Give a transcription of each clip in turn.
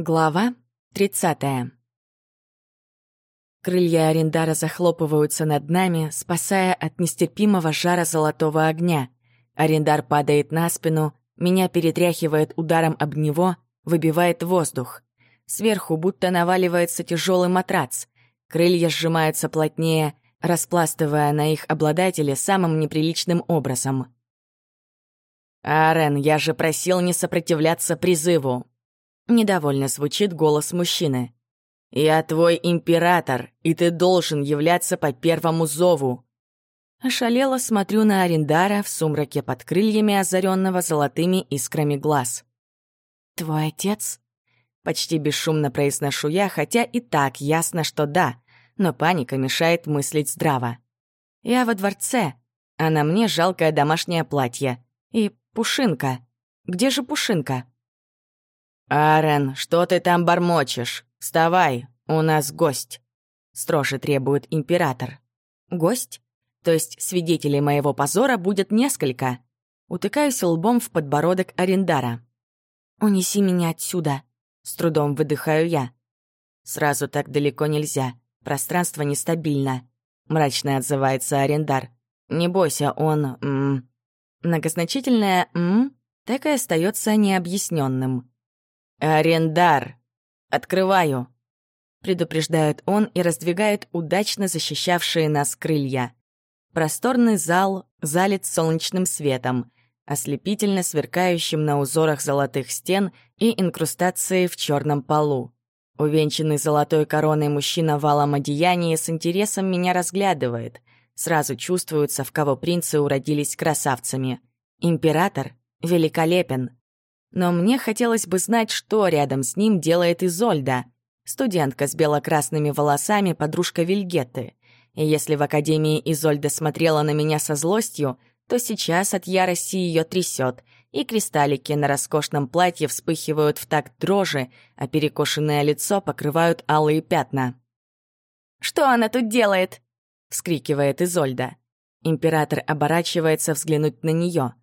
Глава 30. Крылья Арендара захлопываются над нами, спасая от нестерпимого жара золотого огня. Арендар падает на спину, меня перетряхивает ударом об него, выбивает воздух. Сверху будто наваливается тяжелый матрац. Крылья сжимаются плотнее, распластывая на их обладателе самым неприличным образом. «Арен, я же просил не сопротивляться призыву!» Недовольно звучит голос мужчины. «Я твой император, и ты должен являться по первому зову!» Ошалело смотрю на Арендара в сумраке под крыльями озаренного золотыми искрами глаз. «Твой отец?» Почти бесшумно произношу я, хотя и так ясно, что да, но паника мешает мыслить здраво. Я во дворце, а на мне жалкое домашнее платье. И Пушинка. Где же Пушинка? «Арен, что ты там бормочешь? Вставай, у нас гость!» Строже требует император. «Гость? То есть свидетелей моего позора будет несколько?» Утыкаюсь лбом в подбородок Арендара. «Унеси меня отсюда!» С трудом выдыхаю я. «Сразу так далеко нельзя. Пространство нестабильно», — мрачно отзывается Арендар. «Не бойся, он... М Многозначительное «м» так и остается необъясненным. «Арендар! Открываю!» предупреждает он и раздвигает удачно защищавшие нас крылья. Просторный зал залит солнечным светом, ослепительно сверкающим на узорах золотых стен и инкрустации в черном полу. Увенчанный золотой короной мужчина в алом с интересом меня разглядывает. Сразу чувствуется, в кого принцы уродились красавцами. Император великолепен. Но мне хотелось бы знать, что рядом с ним делает Изольда, студентка с бело-красными волосами, подружка Вильгетты. И если в Академии Изольда смотрела на меня со злостью, то сейчас от ярости ее трясет, и кристаллики на роскошном платье вспыхивают в такт дрожи, а перекошенное лицо покрывают алые пятна. «Что она тут делает?» — вскрикивает Изольда. Император оборачивается взглянуть на нее.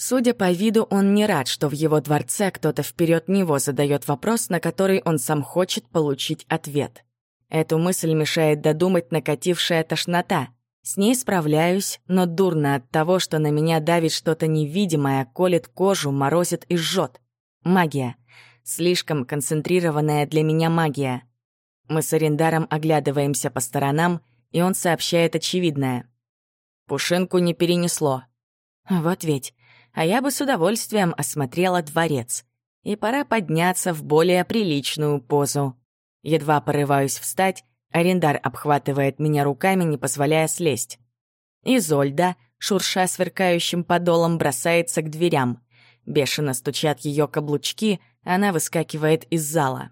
Судя по виду, он не рад, что в его дворце кто-то вперед него задает вопрос, на который он сам хочет получить ответ. Эту мысль мешает додумать накатившая тошнота. С ней справляюсь, но дурно от того, что на меня давит что-то невидимое, колет кожу, морозит и жжет. Магия. Слишком концентрированная для меня магия. Мы с Арендаром оглядываемся по сторонам, и он сообщает очевидное. Пушинку не перенесло. Вот ведь а я бы с удовольствием осмотрела дворец. И пора подняться в более приличную позу. Едва порываюсь встать, арендар обхватывает меня руками, не позволяя слезть. Изольда, шурша сверкающим подолом, бросается к дверям. Бешено стучат ее каблучки, она выскакивает из зала.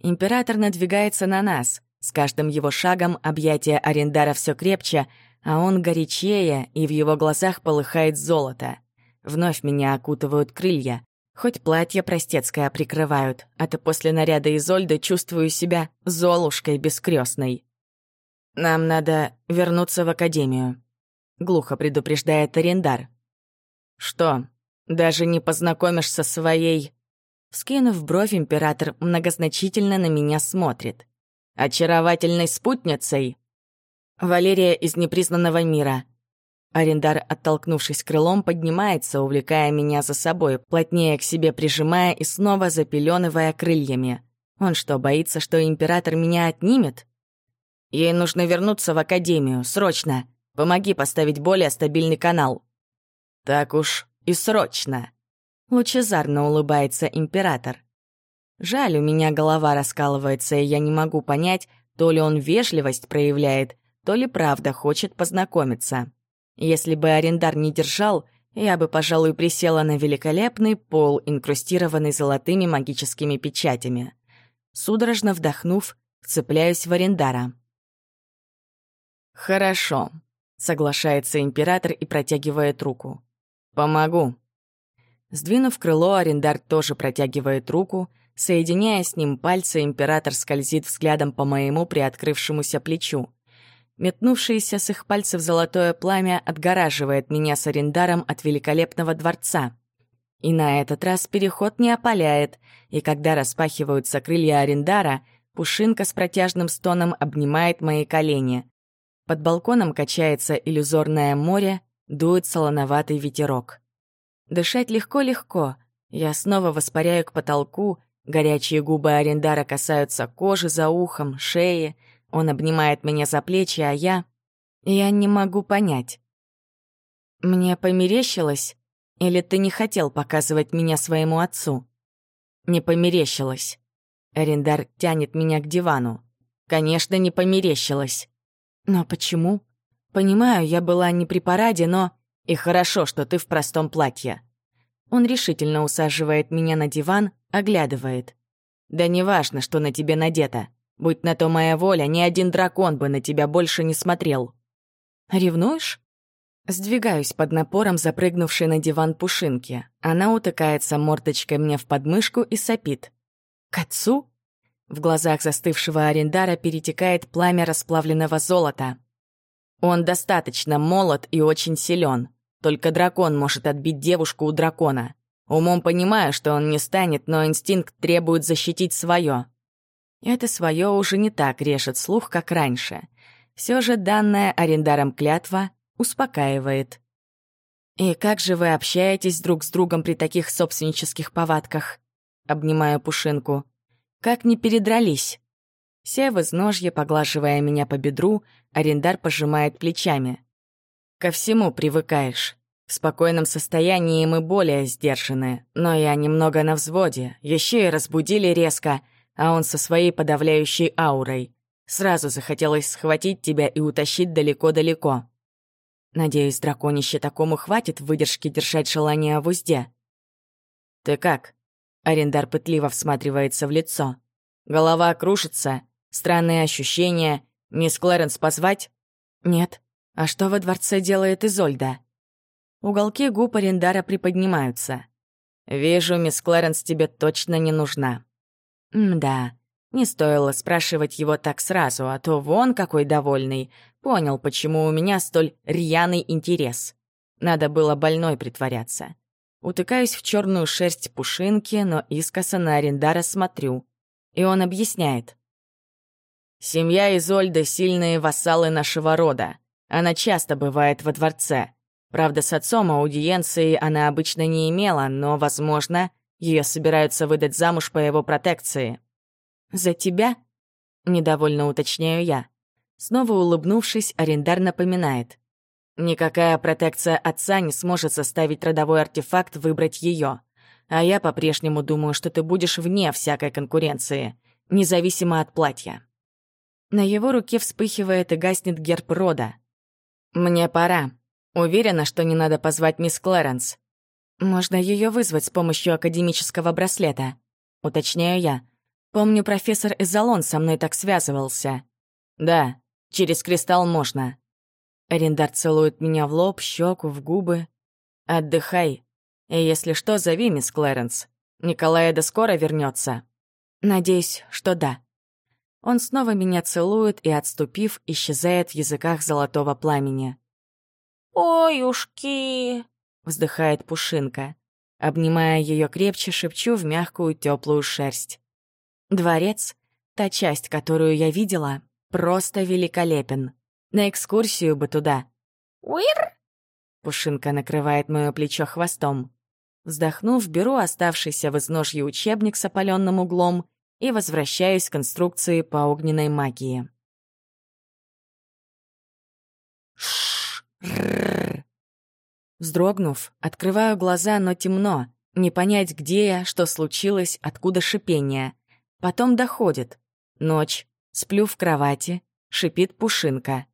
Император надвигается на нас. С каждым его шагом объятия арендара все крепче, а он горячее, и в его глазах полыхает золото. Вновь меня окутывают крылья. Хоть платье простецкое прикрывают, а то после наряда Изольды чувствую себя золушкой бескрестной. «Нам надо вернуться в академию», — глухо предупреждает Арендар. «Что, даже не познакомишься со своей...» Скинув бровь, император многозначительно на меня смотрит. «Очаровательной спутницей?» «Валерия из непризнанного мира», Арендар, оттолкнувшись крылом, поднимается, увлекая меня за собой, плотнее к себе прижимая и снова запеленывая крыльями. Он что, боится, что император меня отнимет? Ей нужно вернуться в академию, срочно. Помоги поставить более стабильный канал. Так уж и срочно. Лучезарно улыбается император. Жаль, у меня голова раскалывается, и я не могу понять, то ли он вежливость проявляет, то ли правда хочет познакомиться. Если бы арендар не держал, я бы, пожалуй, присела на великолепный пол, инкрустированный золотыми магическими печатями. Судорожно вдохнув, вцепляюсь в арендара. «Хорошо», — соглашается император и протягивает руку. «Помогу». Сдвинув крыло, арендар тоже протягивает руку. Соединяя с ним пальцы, император скользит взглядом по моему приоткрывшемуся плечу. Метнувшееся с их пальцев золотое пламя отгораживает меня с арендаром от великолепного дворца. И на этот раз переход не опаляет, и когда распахиваются крылья Арендара, Пушинка с протяжным стоном обнимает мои колени. Под балконом качается иллюзорное море, дует солоноватый ветерок. Дышать легко-легко. Я снова воспаряю к потолку, горячие губы Арендара касаются кожи за ухом, шеи. Он обнимает меня за плечи, а я... Я не могу понять. Мне померещилось? Или ты не хотел показывать меня своему отцу? Не померещилось. Арендар тянет меня к дивану. Конечно, не померещилось. Но почему? Понимаю, я была не при параде, но... И хорошо, что ты в простом платье. Он решительно усаживает меня на диван, оглядывает. Да неважно, что на тебе надето. Будь на то моя воля, ни один дракон бы на тебя больше не смотрел. Ревнуешь? Сдвигаюсь под напором запрыгнувшей на диван пушинки. Она утыкается мордочкой мне в подмышку и сопит. «К отцу?» В глазах застывшего арендара перетекает пламя расплавленного золота. Он достаточно молод и очень силен. Только дракон может отбить девушку у дракона. Умом понимаю, что он не станет, но инстинкт требует защитить свое. Это свое уже не так режет слух, как раньше. Все же данная арендаром клятва успокаивает. «И как же вы общаетесь друг с другом при таких собственнических повадках?» Обнимаю Пушинку. «Как не передрались?» Сев из ножья, поглаживая меня по бедру, арендар пожимает плечами. «Ко всему привыкаешь. В спокойном состоянии мы более сдержаны, но я немного на взводе, еще и разбудили резко, а он со своей подавляющей аурой. Сразу захотелось схватить тебя и утащить далеко-далеко. Надеюсь, драконище такому хватит выдержки держать желание в узде. «Ты как?» Арендар пытливо всматривается в лицо. «Голова крушится, странные ощущения. Мисс Клэренс позвать?» «Нет. А что во дворце делает Изольда?» Уголки губ Арендара приподнимаются. «Вижу, мисс Клэренс тебе точно не нужна». «М-да, не стоило спрашивать его так сразу, а то вон какой довольный. Понял, почему у меня столь рьяный интерес. Надо было больной притворяться. Утыкаюсь в черную шерсть пушинки, но искоса на Арендара смотрю. И он объясняет. «Семья Изольда — сильные вассалы нашего рода. Она часто бывает во дворце. Правда, с отцом аудиенции она обычно не имела, но, возможно, ее собираются выдать замуж по его протекции. «За тебя?» — недовольно уточняю я. Снова улыбнувшись, арендар напоминает. Никакая протекция отца не сможет заставить родовой артефакт выбрать ее. А я по-прежнему думаю, что ты будешь вне всякой конкуренции, независимо от платья. На его руке вспыхивает и гаснет герб рода. «Мне пора. Уверена, что не надо позвать мисс Клэренс. Можно ее вызвать с помощью академического браслета», — уточняю я. «Помню, профессор Эзолон со мной так связывался». «Да, через кристалл можно», Арендар целует меня в лоб, щеку, в губы. «Отдыхай. И если что, зови мисс Клэренс. Николаеда скоро вернется. «Надеюсь, что да». Он снова меня целует и, отступив, исчезает в языках золотого пламени. «Ой, ушки!» — вздыхает Пушинка. Обнимая ее крепче, шепчу в мягкую теплую шерсть. Дворец, та часть, которую я видела, просто великолепен. На экскурсию бы туда. Уир! Пушинка накрывает мое плечо хвостом. Вздохнув, беру оставшийся в изножье учебник с опаленным углом и возвращаюсь к конструкции по огненной магии. Вздрогнув, открываю глаза, но темно. Не понять, где я, что случилось, откуда шипение. Потом доходит. Ночь. Сплю в кровати. Шипит пушинка.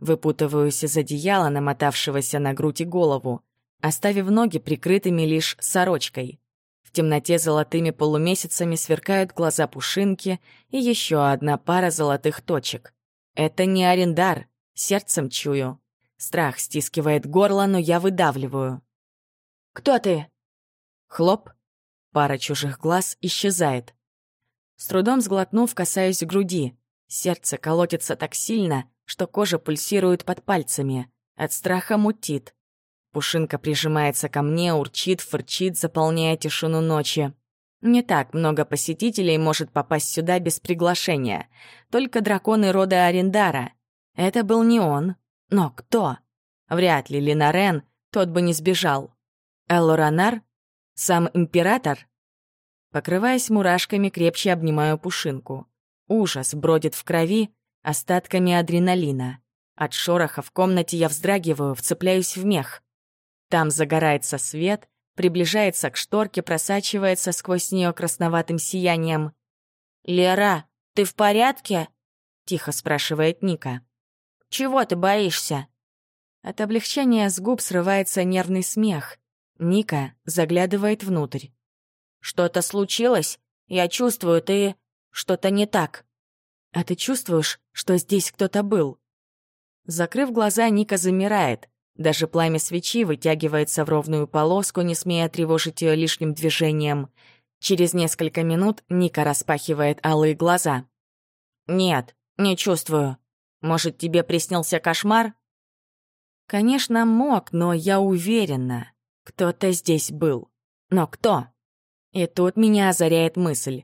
Выпутываюсь из одеяла, намотавшегося на грудь и голову, оставив ноги прикрытыми лишь сорочкой. В темноте золотыми полумесяцами сверкают глаза пушинки и еще одна пара золотых точек. Это не арендар, сердцем чую. Страх стискивает горло, но я выдавливаю. «Кто ты?» Хлоп. Пара чужих глаз исчезает. С трудом сглотнув, касаюсь груди. Сердце колотится так сильно, что кожа пульсирует под пальцами, от страха мутит. Пушинка прижимается ко мне, урчит, фырчит, заполняя тишину ночи. Не так много посетителей может попасть сюда без приглашения. Только драконы рода Арендара. Это был не он. Но кто? Вряд ли Линарен, тот бы не сбежал. Элоранар? Сам император? Покрываясь мурашками, крепче обнимаю Пушинку. Ужас бродит в крови остатками адреналина. От шороха в комнате я вздрагиваю, вцепляюсь в мех. Там загорается свет, приближается к шторке, просачивается сквозь нее красноватым сиянием. «Лера, ты в порядке?» — тихо спрашивает Ника. «Чего ты боишься?» От облегчения с губ срывается нервный смех. Ника заглядывает внутрь. «Что-то случилось? Я чувствую, ты... что-то не так». «А ты чувствуешь, что здесь кто-то был?» Закрыв глаза, Ника замирает. Даже пламя свечи вытягивается в ровную полоску, не смея тревожить ее лишним движением. Через несколько минут Ника распахивает алые глаза. «Нет, не чувствую. Может, тебе приснился кошмар?» Конечно, мог, но я уверена, кто-то здесь был. Но кто? И тут меня озаряет мысль.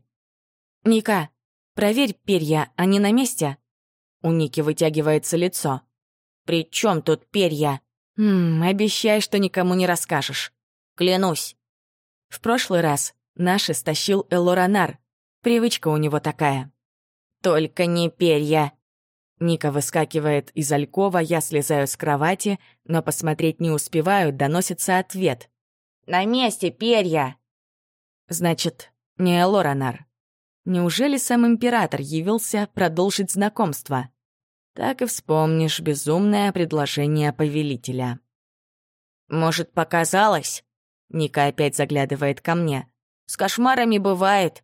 «Ника, проверь перья, они на месте?» У Ники вытягивается лицо. «При чем тут перья?» «Ммм, обещай, что никому не расскажешь». «Клянусь». В прошлый раз наши стащил Элоранар. Привычка у него такая. «Только не перья». Ника выскакивает из алькова, я слезаю с кровати, но посмотреть не успеваю, доносится ответ. «На месте перья!» Значит, не Элоранар. Неужели сам император явился продолжить знакомство? Так и вспомнишь безумное предложение повелителя. «Может, показалось?» Ника опять заглядывает ко мне. «С кошмарами бывает».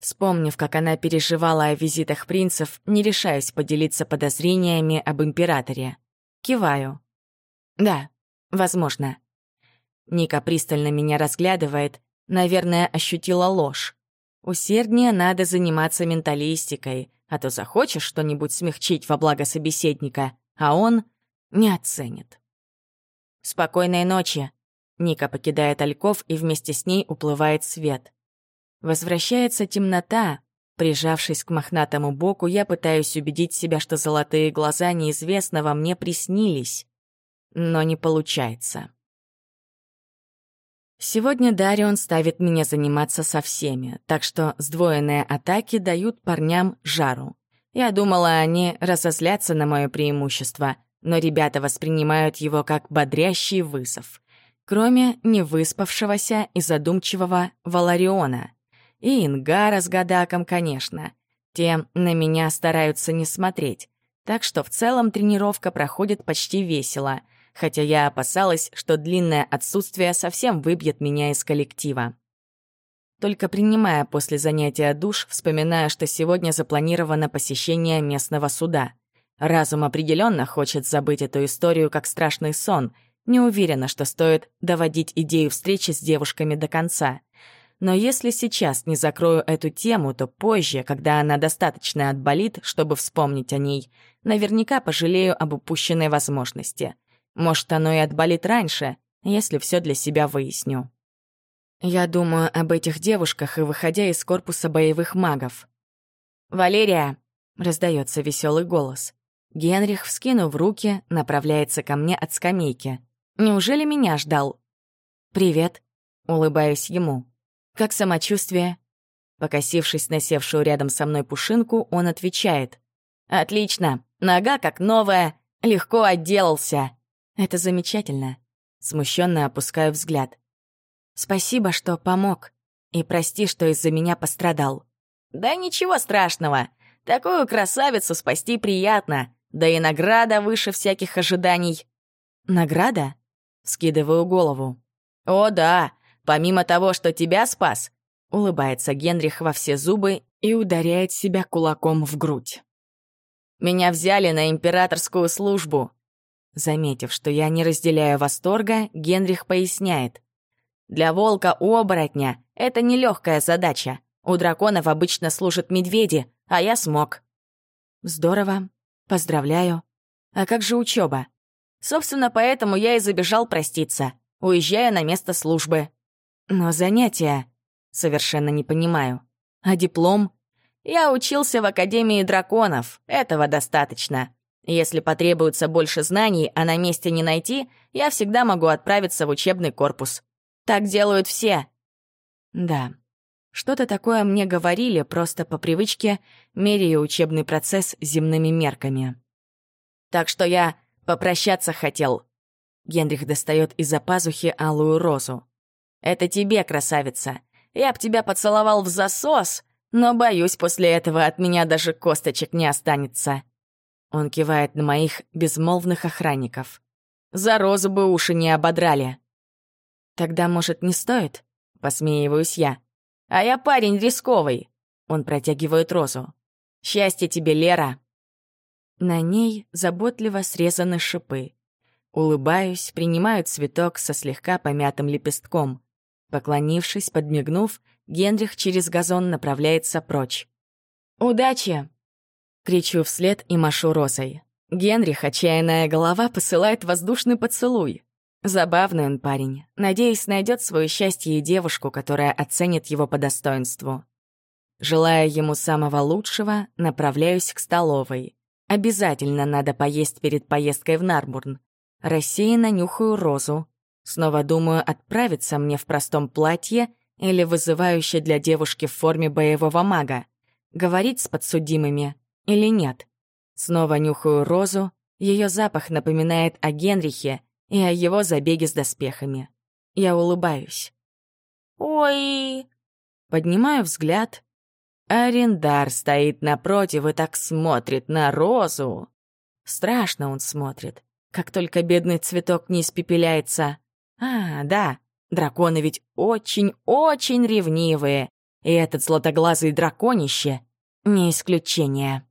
Вспомнив, как она переживала о визитах принцев, не решаюсь поделиться подозрениями об императоре. Киваю. «Да, возможно». Ника пристально меня разглядывает, наверное, ощутила ложь. Усерднее надо заниматься менталистикой, а то захочешь что-нибудь смягчить во благо собеседника, а он не оценит. «Спокойной ночи!» Ника покидает Ольков, и вместе с ней уплывает свет. Возвращается темнота. Прижавшись к мохнатому боку, я пытаюсь убедить себя, что золотые глаза неизвестного мне приснились. Но не получается. Сегодня Дарион ставит меня заниматься со всеми, так что сдвоенные атаки дают парням жару. Я думала, они разозлятся на мое преимущество, но ребята воспринимают его как бодрящий вызов. Кроме невыспавшегося и задумчивого Валариона. И Ингара с Гадаком, конечно. Те на меня стараются не смотреть. Так что в целом тренировка проходит почти весело — хотя я опасалась, что длинное отсутствие совсем выбьет меня из коллектива. Только принимая после занятия душ, вспоминаю, что сегодня запланировано посещение местного суда. Разум определенно хочет забыть эту историю как страшный сон. Не уверена, что стоит доводить идею встречи с девушками до конца. Но если сейчас не закрою эту тему, то позже, когда она достаточно отболит, чтобы вспомнить о ней, наверняка пожалею об упущенной возможности — может, оно и отболит раньше, если все для себя выясню. Я думаю об этих девушках и выходя из корпуса боевых магов. «Валерия!» — раздается веселый голос. Генрих, вскинув руки, направляется ко мне от скамейки. «Неужели меня ждал?» «Привет», — улыбаюсь ему. «Как самочувствие?» Покосившись на севшую рядом со мной пушинку, он отвечает. «Отлично! Нога как новая! Легко отделался!» Это замечательно. Смущенно опускаю взгляд. Спасибо, что помог. И прости, что из-за меня пострадал. Да ничего страшного. Такую красавицу спасти приятно. Да и награда выше всяких ожиданий. Награда? Скидываю голову. О, да. Помимо того, что тебя спас, улыбается Генрих во все зубы и ударяет себя кулаком в грудь. Меня взяли на императорскую службу. Заметив, что я не разделяю восторга, Генрих поясняет. «Для волка-оборотня это нелегкая задача. У драконов обычно служат медведи, а я смог». «Здорово. Поздравляю. А как же учеба? Собственно, поэтому я и забежал проститься. Уезжаю на место службы. Но занятия... Совершенно не понимаю. А диплом? Я учился в Академии драконов. Этого достаточно. Если потребуется больше знаний, а на месте не найти, я всегда могу отправиться в учебный корпус. Так делают все. Да. Что-то такое мне говорили, просто по привычке, меряя учебный процесс земными мерками. Так что я попрощаться хотел. Генрих достает из-за пазухи алую розу. Это тебе, красавица. Я б тебя поцеловал в засос, но, боюсь, после этого от меня даже косточек не останется. Он кивает на моих безмолвных охранников. За розу бы уши не ободрали. Тогда, может, не стоит? Посмеиваюсь я. А я парень рисковый. Он протягивает розу. Счастье тебе, Лера. На ней заботливо срезаны шипы. Улыбаюсь, принимаю цветок со слегка помятым лепестком. Поклонившись, подмигнув, Генрих через газон направляется прочь. «Удачи!» Кричу вслед и машу розой. Генрих, отчаянная голова, посылает воздушный поцелуй. Забавный он парень. Надеюсь, найдет свое счастье и девушку, которая оценит его по достоинству. Желая ему самого лучшего, направляюсь к столовой. Обязательно надо поесть перед поездкой в Нарбурн. Рассеянно нюхаю розу. Снова думаю, отправиться мне в простом платье или вызывающе для девушки в форме боевого мага. Говорить с подсудимыми или нет. Снова нюхаю розу. Ее запах напоминает о Генрихе и о его забеге с доспехами. Я улыбаюсь. «Ой!» Поднимаю взгляд. Арендар стоит напротив и так смотрит на розу. Страшно он смотрит, как только бедный цветок не испепеляется. А, да, драконы ведь очень-очень ревнивые, и этот златоглазый драконище — не исключение.